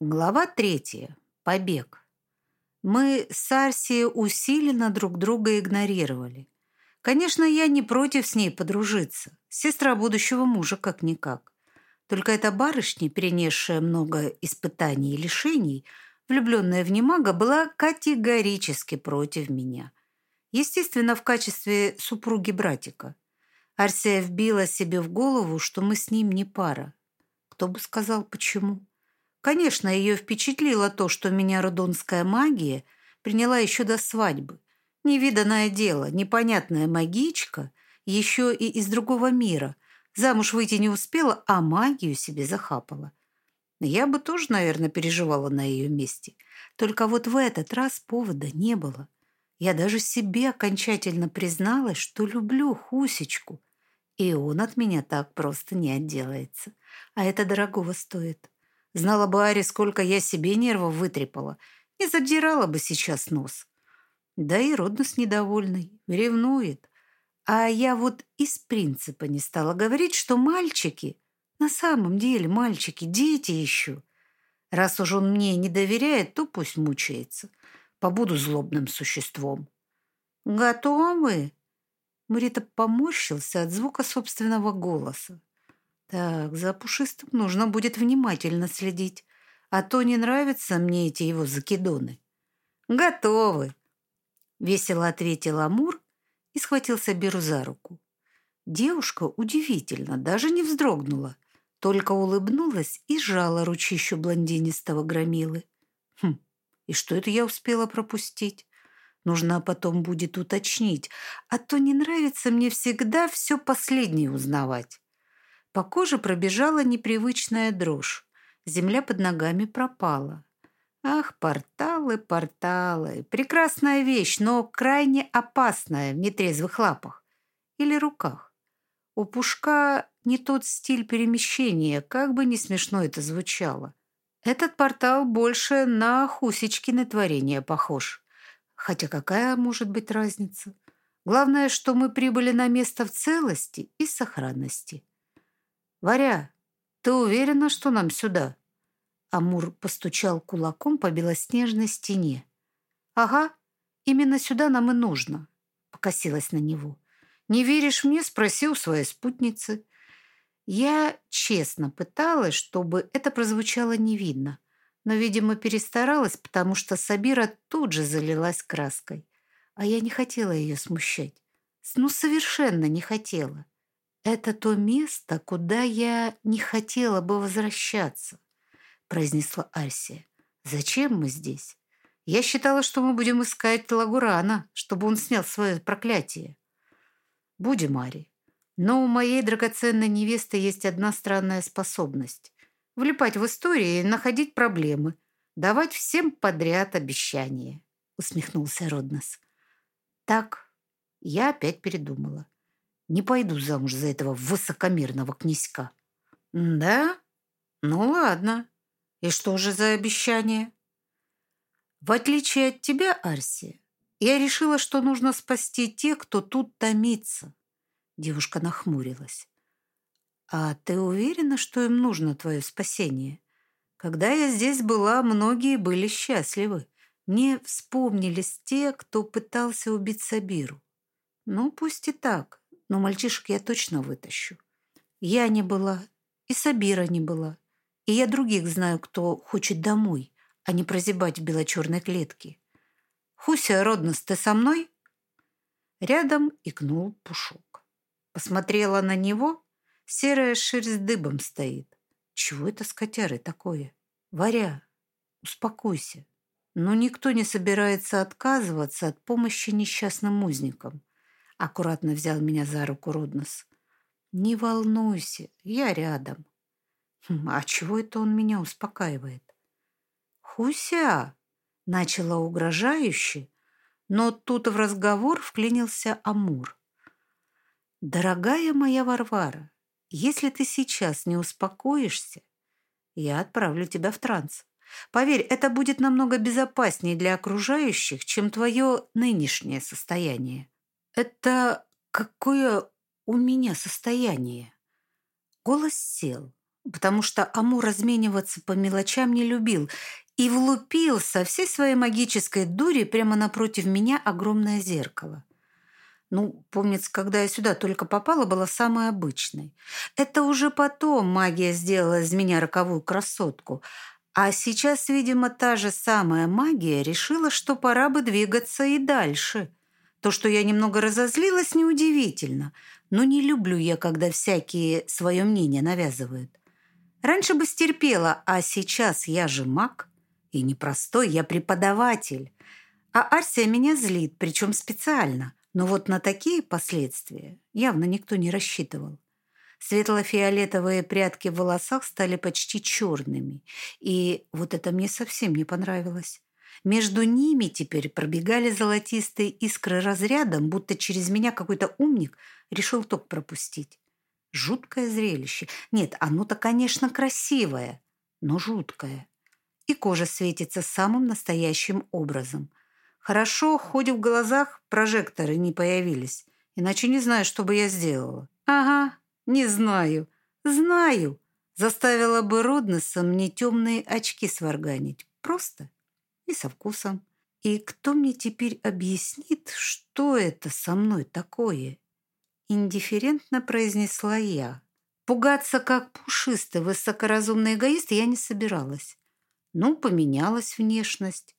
Глава третья. Побег. Мы с Арси усиленно друг друга игнорировали. Конечно, я не против с ней подружиться. Сестра будущего мужа как-никак. Только эта барышня, перенесшая много испытаний и лишений, влюбленная в немага, была категорически против меня. Естественно, в качестве супруги братика. Арсия вбила себе в голову, что мы с ним не пара. Кто бы сказал, почему? Конечно, ее впечатлило то, что меня родонская магия приняла еще до свадьбы. Невиданное дело, непонятная магичка, еще и из другого мира. Замуж выйти не успела, а магию себе захапала. Я бы тоже, наверное, переживала на ее месте. Только вот в этот раз повода не было. Я даже себе окончательно призналась, что люблю Хусечку. И он от меня так просто не отделается. А это дорогого стоит. Знала бы Ари, сколько я себе нервов вытрепала, не задирала бы сейчас нос. Да и Роднос недовольный, ревнует. А я вот из принципа не стала говорить, что мальчики, на самом деле мальчики, дети еще. Раз уж он мне не доверяет, то пусть мучается. Побуду злобным существом. «Готовы?» Мурита поморщился от звука собственного голоса. Так, за пушистым нужно будет внимательно следить, а то не нравятся мне эти его закидоны. Готовы, весело ответил Амур и схватился Беру за руку. Девушка удивительно, даже не вздрогнула, только улыбнулась и сжала ручищу блондинистого громилы. Хм, и что это я успела пропустить? Нужно потом будет уточнить, а то не нравится мне всегда все последнее узнавать. По коже пробежала непривычная дрожь. Земля под ногами пропала. Ах, порталы, порталы. Прекрасная вещь, но крайне опасная в нетрезвых лапах. Или руках. У Пушка не тот стиль перемещения, как бы не смешно это звучало. Этот портал больше на Хусечкины творение похож. Хотя какая может быть разница? Главное, что мы прибыли на место в целости и сохранности. «Варя, ты уверена, что нам сюда?» Амур постучал кулаком по белоснежной стене. «Ага, именно сюда нам и нужно», — покосилась на него. «Не веришь мне?» — спроси у своей спутницы. Я честно пыталась, чтобы это прозвучало невидно, но, видимо, перестаралась, потому что Сабира тут же залилась краской. А я не хотела ее смущать. Ну, совершенно не хотела. «Это то место, куда я не хотела бы возвращаться», произнесла Арсия. «Зачем мы здесь? Я считала, что мы будем искать Лагурана, чтобы он снял свое проклятие». «Будем, Ари. Но у моей драгоценной невесты есть одна странная способность. Влипать в истории и находить проблемы, давать всем подряд обещания», усмехнулся Роднос. «Так, я опять передумала. Не пойду замуж за этого высокомерного князька. Да? Ну ладно. И что же за обещание? В отличие от тебя, Арсия, я решила, что нужно спасти тех, кто тут томится. Девушка нахмурилась. А ты уверена, что им нужно твое спасение? Когда я здесь была, многие были счастливы. Мне вспомнились те, кто пытался убить Сабиру. Ну, пусть и так но мальчишек я точно вытащу. Я не была, и Сабира не была, и я других знаю, кто хочет домой, а не прозябать в бело-черной клетке. Хуся, Роднос, ты со мной? Рядом икнул Пушок. Посмотрела на него, серая шерсть дыбом стоит. Чего это с котярой такое? Варя, успокойся. Но никто не собирается отказываться от помощи несчастным узникам. Аккуратно взял меня за руку Руднос. «Не волнуйся, я рядом». Хм, «А чего это он меня успокаивает?» «Хуся!» — начала угрожающе, но тут в разговор вклинился Амур. «Дорогая моя Варвара, если ты сейчас не успокоишься, я отправлю тебя в транс. Поверь, это будет намного безопаснее для окружающих, чем твое нынешнее состояние. Это какое у меня состояние? Голос сел. потому что Аму размениваться по мелочам не любил и влупил со всей своей магической дури прямо напротив меня огромное зеркало. Ну, помнится, когда я сюда только попала, была самой обычной. Это уже потом магия сделала из меня роковую красотку. А сейчас, видимо, та же самая магия решила, что пора бы двигаться и дальше. То, что я немного разозлилась, неудивительно. Но не люблю я, когда всякие свое мнение навязывают. Раньше бы стерпела, а сейчас я же маг. И не простой, я преподаватель. А Арсия меня злит, причем специально. Но вот на такие последствия явно никто не рассчитывал. Светло-фиолетовые прядки в волосах стали почти черными, и вот это мне совсем не понравилось. Между ними теперь пробегали золотистые искры разрядом, будто через меня какой-то умник решил ток пропустить. Жуткое зрелище. Нет, оно-то, конечно, красивое, но жуткое. И кожа светится самым настоящим образом. Хорошо, хоть в глазах прожекторы не появились. Иначе не знаю, что бы я сделала. Ага, не знаю. Знаю. Заставила бы Роднеса мне темные очки сварганить. Просто и со вкусом. И кто мне теперь объяснит, что это со мной такое? Индифферентно произнесла я. Пугаться, как пушистый высокоразумный эгоист, я не собиралась. Ну, поменялась внешность.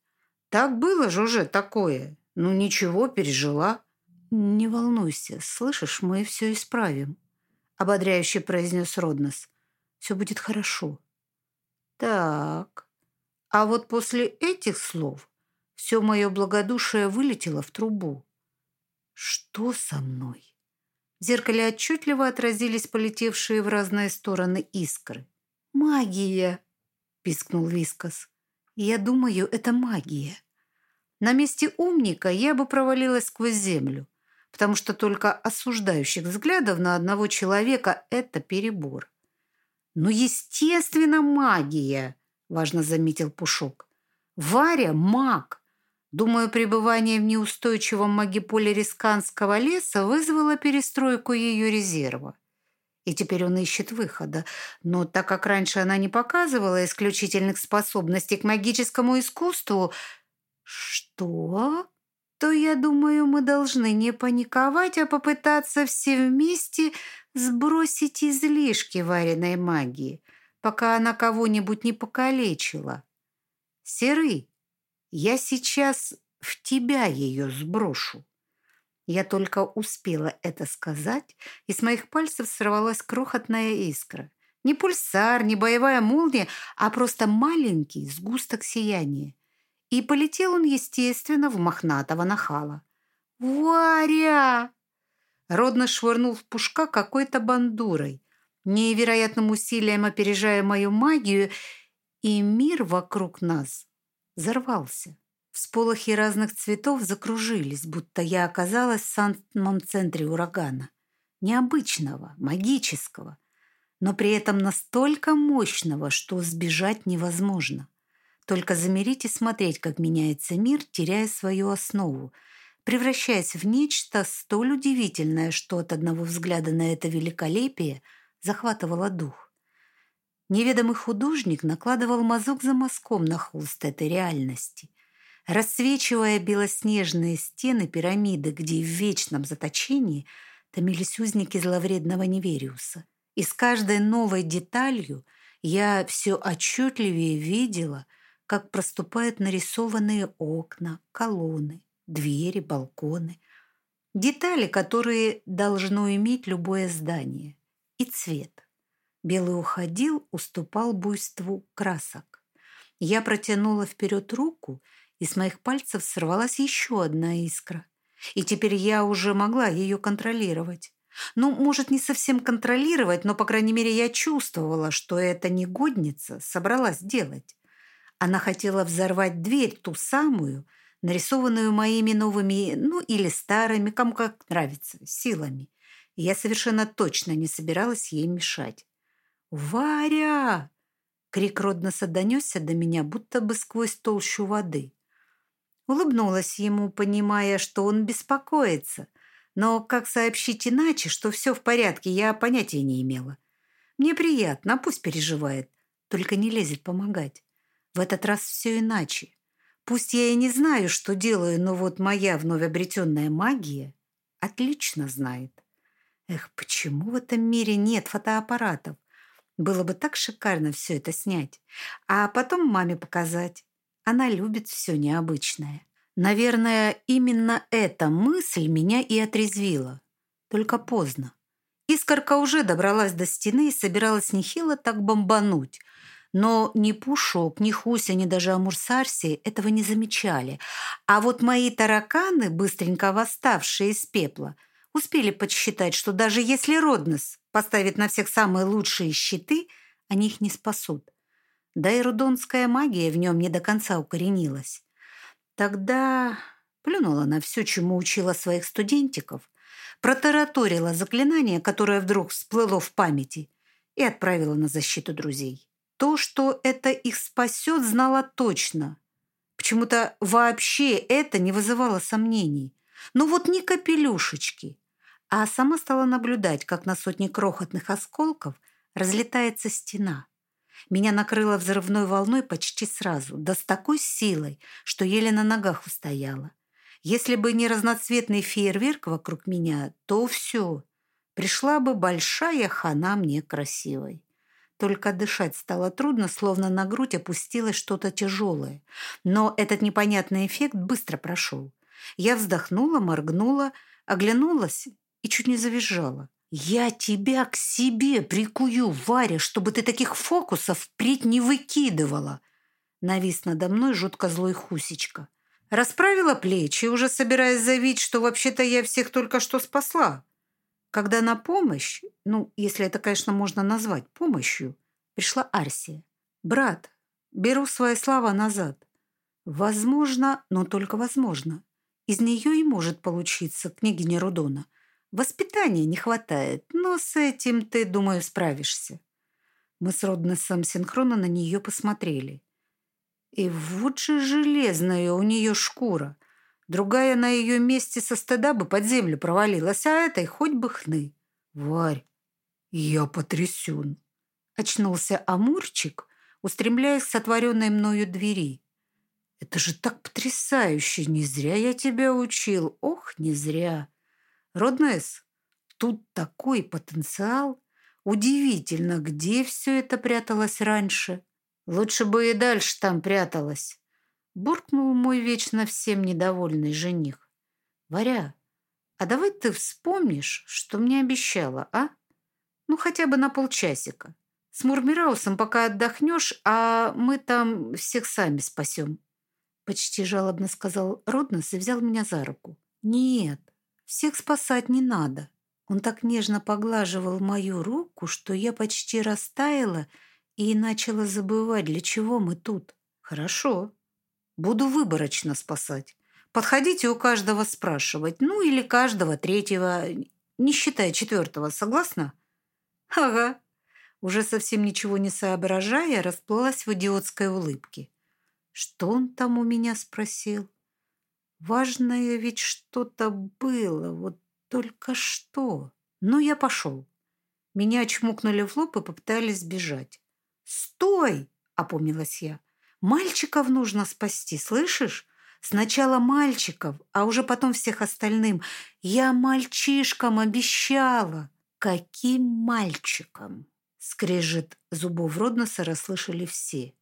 Так было же уже такое. Ну ничего, пережила. Не волнуйся, слышишь, мы все исправим. Ободряюще произнес Роднос. Все будет хорошо. Так. А вот после этих слов все мое благодушие вылетело в трубу. Что со мной? В зеркале отчетливо отразились полетевшие в разные стороны искры. «Магия!» – пискнул Вискас. Я думаю, это магия. На месте умника я бы провалилась сквозь землю, потому что только осуждающих взглядов на одного человека – это перебор. «Ну, естественно, магия!» – важно заметил Пушок. «Варя – маг. Думаю, пребывание в неустойчивом магиполе Рисканского леса вызвало перестройку ее резерва и теперь он ищет выхода. Но так как раньше она не показывала исключительных способностей к магическому искусству, что? То, я думаю, мы должны не паниковать, а попытаться все вместе сбросить излишки вареной магии, пока она кого-нибудь не покалечила. Серый, я сейчас в тебя ее сброшу. Я только успела это сказать, и с моих пальцев сорвалась крохотная искра. Не пульсар, не боевая молния, а просто маленький сгусток сияния. И полетел он, естественно, в мохнатого нахала. «Варя!» Родно швырнул в пушка какой-то бандурой, невероятным усилием опережая мою магию, и мир вокруг нас взорвался. Всполохи разных цветов закружились, будто я оказалась в самом центре урагана. Необычного, магического, но при этом настолько мощного, что сбежать невозможно. Только замерить и смотреть, как меняется мир, теряя свою основу, превращаясь в нечто столь удивительное, что от одного взгляда на это великолепие захватывало дух. Неведомый художник накладывал мазок за мазком на холст этой реальности, рассвечивая белоснежные стены пирамиды, где в вечном заточении томились узники зловредного Невериуса. И с каждой новой деталью я все отчетливее видела, как проступают нарисованные окна, колонны, двери, балконы. Детали, которые должно иметь любое здание. И цвет. Белый уходил, уступал буйству красок. Я протянула вперед руку – из моих пальцев сорвалась еще одна искра. И теперь я уже могла ее контролировать. Ну, может, не совсем контролировать, но, по крайней мере, я чувствовала, что эта негодница собралась делать. Она хотела взорвать дверь, ту самую, нарисованную моими новыми, ну, или старыми, кому как нравится, силами. Я совершенно точно не собиралась ей мешать. «Варя!» Крик Родноса донесся до меня, будто бы сквозь толщу воды. Улыбнулась ему, понимая, что он беспокоится. Но как сообщить иначе, что все в порядке, я понятия не имела. Мне приятно, пусть переживает. Только не лезет помогать. В этот раз все иначе. Пусть я и не знаю, что делаю, но вот моя вновь обретенная магия отлично знает. Эх, почему в этом мире нет фотоаппаратов? Было бы так шикарно все это снять. А потом маме показать. Она любит все необычное. Наверное, именно эта мысль меня и отрезвила. Только поздно. Искорка уже добралась до стены и собиралась нехило так бомбануть. Но ни Пушок, ни Хуся, ни даже Амурсарси этого не замечали. А вот мои тараканы, быстренько восставшие из пепла, успели подсчитать, что даже если Роднос поставит на всех самые лучшие щиты, они их не спасут. Да и рудонская магия в нем не до конца укоренилась. Тогда плюнула на все, чему учила своих студентиков, протараторила заклинание, которое вдруг всплыло в памяти, и отправила на защиту друзей. То, что это их спасет, знала точно. Почему-то вообще это не вызывало сомнений. Ну вот ни капелюшечки. А сама стала наблюдать, как на сотни крохотных осколков разлетается стена. Меня накрыло взрывной волной почти сразу, да с такой силой, что еле на ногах устояла. Если бы не разноцветный фейерверк вокруг меня, то все. Пришла бы большая хана мне красивой. Только дышать стало трудно, словно на грудь опустилось что-то тяжелое. Но этот непонятный эффект быстро прошел. Я вздохнула, моргнула, оглянулась и чуть не завизжала. «Я тебя к себе прикую, Варя, чтобы ты таких фокусов впредь не выкидывала!» Навис надо мной жутко злой Хусечка. Расправила плечи, уже собираясь заявить, что вообще-то я всех только что спасла. Когда на помощь, ну, если это, конечно, можно назвать помощью, пришла Арсия. «Брат, беру свои слова назад. Возможно, но только возможно. Из нее и может получиться княгиня Рудона. Воспитания не хватает, но с этим ты, думаю, справишься». Мы с Роднесом синхронно на нее посмотрели. И вот же железная у нее шкура. Другая на ее месте со стыда бы под землю провалилась, а этой хоть бы хны. Варь, я потрясен. Очнулся Амурчик, устремляясь к сотворенной мною двери. Это же так потрясающе! Не зря я тебя учил. Ох, не зря. Роднес, тут такой потенциал. Удивительно, где все это пряталось раньше. Лучше бы и дальше там пряталась. Буркнул мой вечно всем недовольный жених. Варя, а давай ты вспомнишь, что мне обещала, а? Ну, хотя бы на полчасика. С Мурмираусом пока отдохнешь, а мы там всех сами спасем. Почти жалобно сказал Роднос и взял меня за руку. Нет, всех спасать не надо. Он так нежно поглаживал мою руку, что я почти растаяла и начала забывать, для чего мы тут. Хорошо. Буду выборочно спасать. Подходите у каждого спрашивать. Ну, или каждого третьего, не считая четвертого. Согласна? Ага. Уже совсем ничего не соображая, расплылась в идиотской улыбке. Что он там у меня спросил? Важное ведь что-то было, вот только что. Ну, я пошел. Меня чмокнули в лоб и попытались сбежать. «Стой!» – опомнилась я. «Мальчиков нужно спасти, слышишь? Сначала мальчиков, а уже потом всех остальным. Я мальчишкам обещала». «Каким мальчикам?» – скрежет зубов Родноса расслышали все.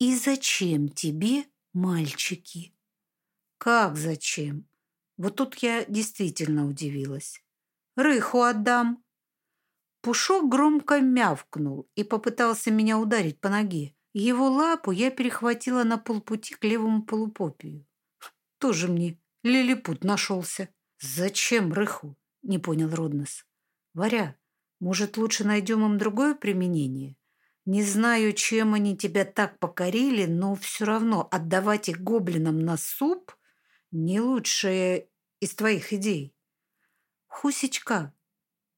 «И зачем тебе мальчики?» «Как зачем?» Вот тут я действительно удивилась. «Рыху отдам», Пушок громко мявкнул и попытался меня ударить по ноге. Его лапу я перехватила на полпути к левому полупопию. Тоже мне лилипут нашелся. «Зачем рыху?» — не понял Роднос. «Варя, может, лучше найдем им другое применение? Не знаю, чем они тебя так покорили, но все равно отдавать их гоблинам на суп — не лучшая из твоих идей». «Хусечка,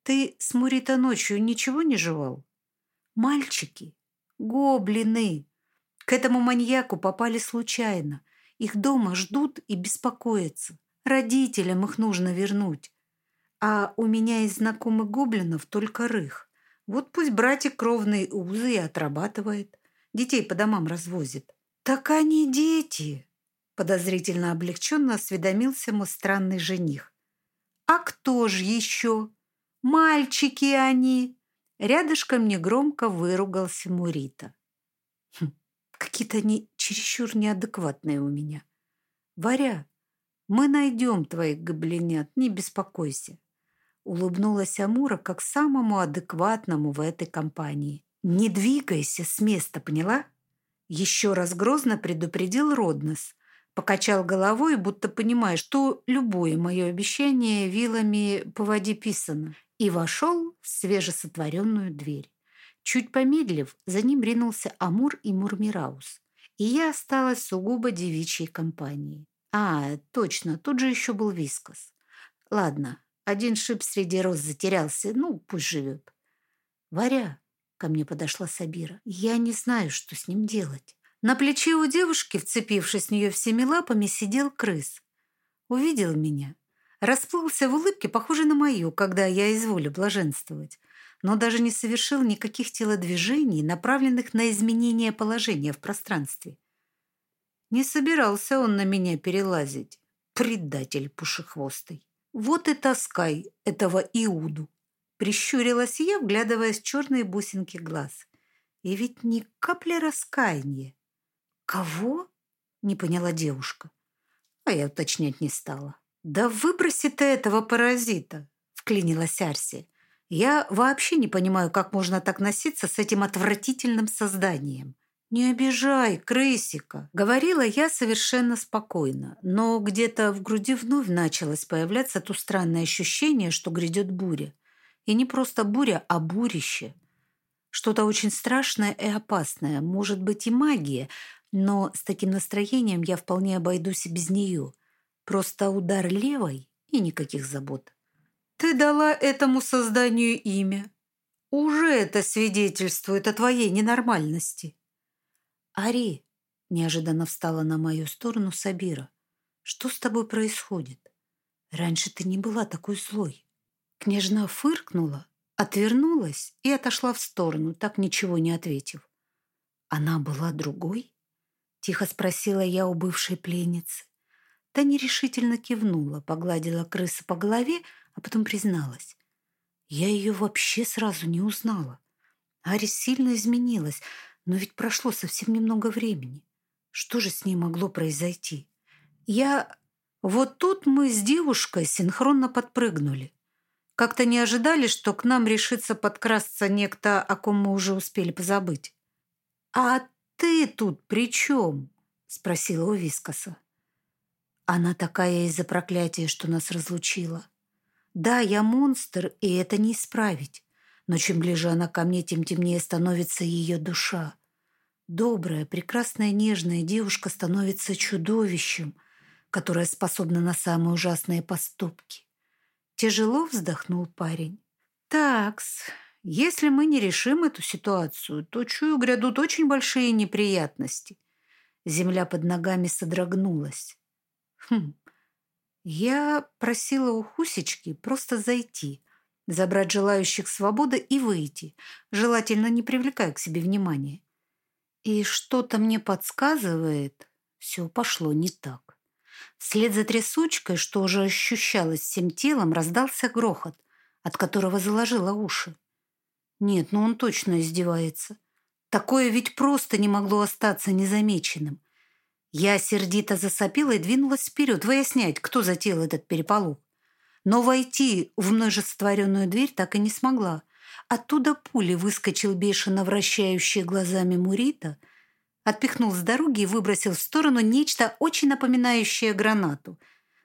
ты с Мурита ночью ничего не жевал? Мальчики, гоблины. К этому маньяку попали случайно. Их дома ждут и беспокоятся. Родителям их нужно вернуть. А у меня из знакомых гоблинов только рых. Вот пусть братик кровные узы и отрабатывает. Детей по домам развозит. Так они дети, подозрительно облегченно осведомился мой странный жених. А кто же еще? Мальчики они. Рядышком негромко выругался Мурита. Хм, какие-то они чересчур неадекватные у меня. Варя, мы найдем твоих гоблинят, не беспокойся. Улыбнулась Амура как самому адекватному в этой компании. «Не двигайся с места, поняла?» Еще раз грозно предупредил Роднос. Покачал головой, будто понимая, что любое мое обещание вилами по воде писано. И вошел в свежесотворенную дверь. Чуть помедлив, за ним ринулся Амур и Мурмираус. И я осталась сугубо девичьей компанией. А, точно, тут же еще был Вискас. Ладно, один шип среди роз затерялся. Ну, пусть живет. Варя, ко мне подошла Сабира. Я не знаю, что с ним делать. На плече у девушки, вцепившись в нее всеми лапами, сидел крыс. Увидел меня. Расплылся в улыбке, похожей на мою, когда я изволю блаженствовать, но даже не совершил никаких телодвижений, направленных на изменение положения в пространстве. Не собирался он на меня перелазить, предатель пушехвостый. Вот и таскай этого Иуду. Прищурилась я, вглядываясь в черные бусинки глаз. И ведь ни капли раскаяния. Кого? Не поняла девушка. А я уточнять не стала. Да выброси ты этого паразита, вклинилась Арси. Я вообще не понимаю, как можно так носиться с этим отвратительным созданием. «Не обижай, крысика!» — говорила я совершенно спокойно, но где-то в груди вновь началось появляться то странное ощущение, что грядет буря. И не просто буря, а бурище. Что-то очень страшное и опасное, может быть и магия, но с таким настроением я вполне обойдусь и без нее. Просто удар левой и никаких забот. «Ты дала этому созданию имя. Уже это свидетельствует о твоей ненормальности». «Ари!» – неожиданно встала на мою сторону Сабира. «Что с тобой происходит? Раньше ты не была такой злой». Княжна фыркнула, отвернулась и отошла в сторону, так ничего не ответив. «Она была другой?» – тихо спросила я у бывшей пленницы. Та нерешительно кивнула, погладила крысу по голове, а потом призналась. Я ее вообще сразу не узнала. Арис сильно изменилась, но ведь прошло совсем немного времени. Что же с ней могло произойти? Я... Вот тут мы с девушкой синхронно подпрыгнули. Как-то не ожидали, что к нам решится подкрасться некто, о ком мы уже успели позабыть. «А ты тут при чем?» — спросила у Вискоса. «Она такая из-за проклятия, что нас разлучила. Да, я монстр, и это не исправить но чем ближе она ко мне, тем темнее становится ее душа. Добрая, прекрасная, нежная девушка становится чудовищем, которое способно на самые ужасные поступки. Тяжело вздохнул парень. Такс, если мы не решим эту ситуацию, то, чую, грядут очень большие неприятности. Земля под ногами содрогнулась. Хм, я просила у Хусечки просто зайти, забрать желающих свободы и выйти, желательно не привлекая к себе внимания. И что-то мне подсказывает, все пошло не так. Вслед за трясучкой, что уже ощущалось всем телом, раздался грохот, от которого заложило уши. Нет, ну он точно издевается. Такое ведь просто не могло остаться незамеченным. Я сердито засопила и двинулась вперед, выяснять, кто затеял этот переполох но войти в множествотворенную дверь так и не смогла. Оттуда пули выскочил бешено вращающий глазами Мурита, отпихнул с дороги и выбросил в сторону нечто очень напоминающее гранату.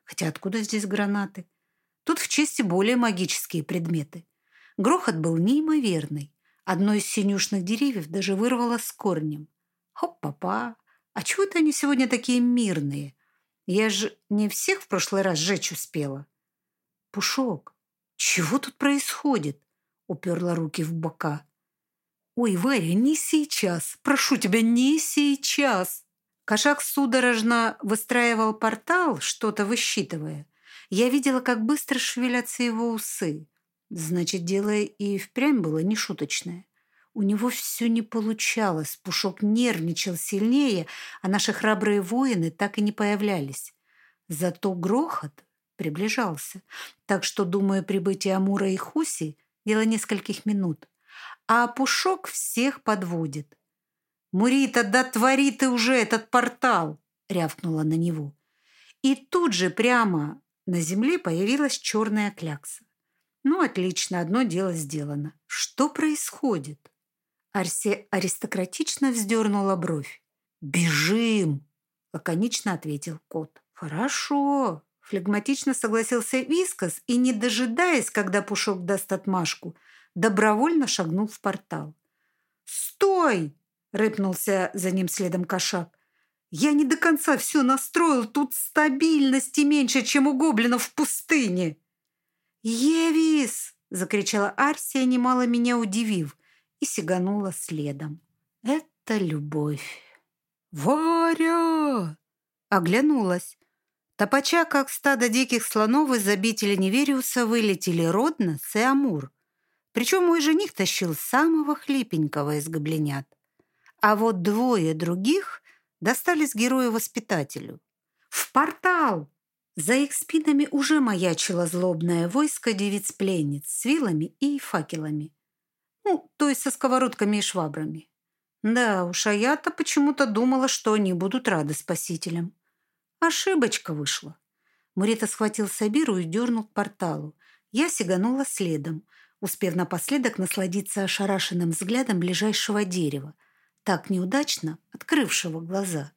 Хотя откуда здесь гранаты? Тут в чести более магические предметы. Грохот был неимоверный. Одно из синюшных деревьев даже вырвало с корнем. Хоп-папа! А чего это они сегодня такие мирные? Я же не всех в прошлый раз сжечь успела. «Пушок, чего тут происходит?» Уперла руки в бока. «Ой, Варя, не сейчас! Прошу тебя, не сейчас!» Кошак судорожно выстраивал портал, что-то высчитывая. Я видела, как быстро шевелятся его усы. Значит, дело и впрямь было нешуточное. У него все не получалось, Пушок нервничал сильнее, а наши храбрые воины так и не появлялись. Зато грохот приближался, так что, думаю, прибытие Амура и Хуси – дело нескольких минут. А Пушок всех подводит. «Мурита, да твори ты уже этот портал!» – рявкнула на него. И тут же прямо на земле появилась черная клякса. Ну, отлично, одно дело сделано. Что происходит? Арсе аристократично вздернула бровь. «Бежим!» – лаконично ответил кот. «Хорошо!» – флегматично согласился Вискас и, не дожидаясь, когда Пушок даст отмашку, добровольно шагнул в портал. «Стой!» – рыпнулся за ним следом кошак. «Я не до конца все настроил, тут стабильности меньше, чем у гоблинов в пустыне!» «Евис!» – закричала Арсия, немало меня удивив и сиганула следом. Это любовь. «Варя!» Оглянулась. Топача, как стадо диких слонов из обители Невериуса, вылетели Роднос и Амур. Причем мой жених тащил самого хлипенького из гоблинят. А вот двое других достались герою-воспитателю. «В портал!» За их спинами уже маячило злобное войско девиц-пленниц с вилами и факелами. Ну, то есть со сковородками и швабрами. Да уж, а я-то почему-то думала, что они будут рады спасителям. Ошибочка вышла. Мурита схватил Сабиру и дернул к порталу. Я сиганула следом, успев напоследок насладиться ошарашенным взглядом ближайшего дерева, так неудачно открывшего глаза.